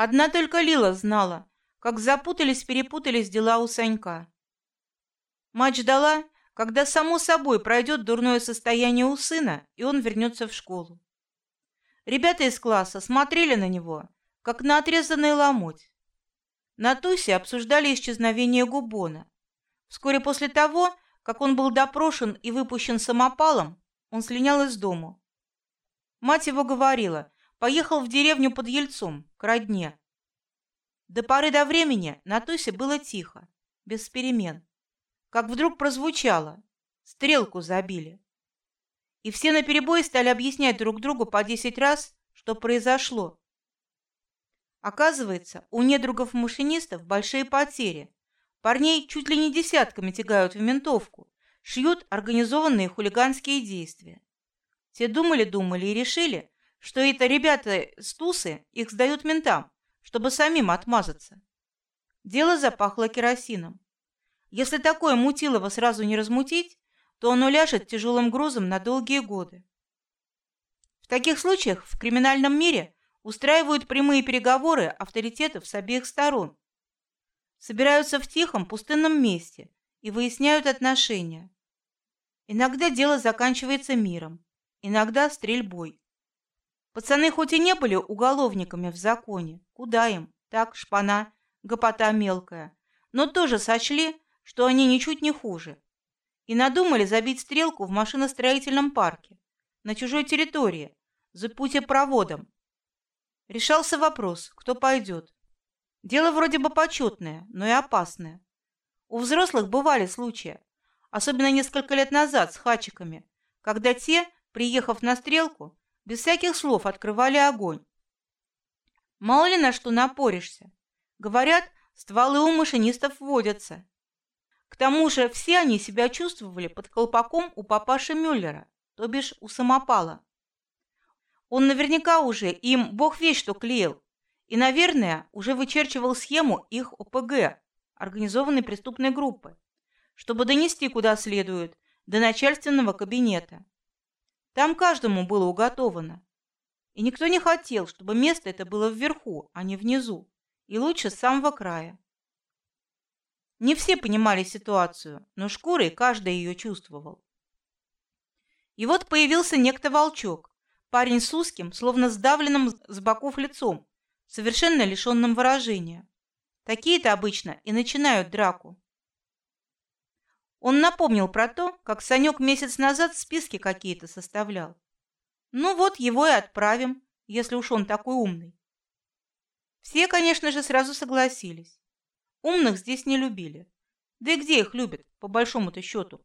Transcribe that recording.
Одна только Лила знала, как запутались-перепутались дела у Санька. Мать ждала, когда само собой пройдет дурное состояние у сына, и он вернется в школу. Ребята из класса смотрели на него, как на отрезанный ломоть. На Тусе обсуждали исчезновение Губона. Вскоре после того, как он был допрошен и выпущен самопалом, он слинял из дому. Мать его говорила, поехал в деревню под Ельцом, к родне. До поры до времени на Тусе было тихо, без перемен. Как вдруг прозвучало, стрелку забили. И все наперебой стали объяснять друг другу по десять раз, что произошло. Оказывается, у недругов машинистов большие потери. Парней чуть ли не десятками тягают в ментовку, шьют организованные хулиганские действия. Те думали-думали и решили, что это ребята с тусы их сдают ментам, чтобы самим отмазаться. Дело запахло керосином. Если такое мутилово сразу не размутить, то оно ляжет тяжелым грузом на долгие годы. В таких случаях в криминальном мире устраивают прямые переговоры авторитетов с обеих сторон, собираются в тихом пустынном месте и выясняют отношения. Иногда дело заканчивается миром, иногда стрельбой. Пацаны хоть и не были уголовниками в законе, куда им, так шпана, гопота мелкая, но тоже сочли, что они ничуть не хуже, и надумали забить стрелку в машиностроительном парке на чужой территории за путепроводом Решался вопрос, кто пойдет. Дело вроде бы почетное, но и опасное. У взрослых бывали случаи, особенно несколько лет назад с хачиками, когда те, приехав на стрелку, без всяких слов открывали огонь. Мало ли на что напоришься. Говорят, стволы у машинистов водятся. К тому же все они себя чувствовали под колпаком у папаши Мюллера, то бишь у самопала. Он наверняка уже им бог весь что клеил, и, наверное, уже вычерчивал схему их ОПГ, организованной преступной группы, чтобы донести куда следует до начальственного кабинета. Там каждому было уготовано, и никто не хотел, чтобы место это было вверху, а не внизу, и лучше с самого края. Не все понимали ситуацию, но шкурой каждый ее чувствовал. И вот появился некто волчок, Парень с узким, словно сдавленным с боков лицом, совершенно лишенным выражения. Такие-то обычно и начинают драку. Он напомнил про то, как Санек месяц назад списки какие-то составлял. Ну вот его и отправим, если уж он такой умный. Все, конечно же, сразу согласились. Умных здесь не любили. Да и где их любят, по большому-то счету?